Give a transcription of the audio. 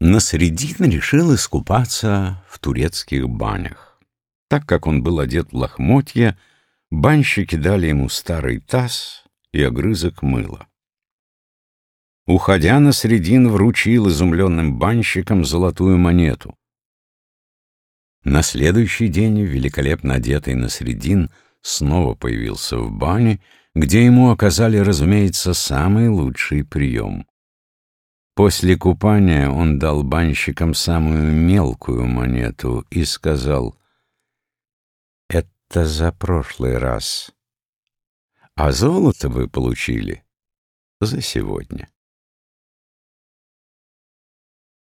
Насредин решил искупаться в турецких банях. Так как он был одет в лохмотья, банщики дали ему старый таз и огрызок мыла. Уходя, Насредин вручил изумленным банщикам золотую монету. На следующий день великолепно одетый Насредин снова появился в бане, где ему оказали, разумеется, самый лучший прием. После купания он дал банщикам самую мелкую монету и сказал, «Это за прошлый раз, а золото вы получили за сегодня».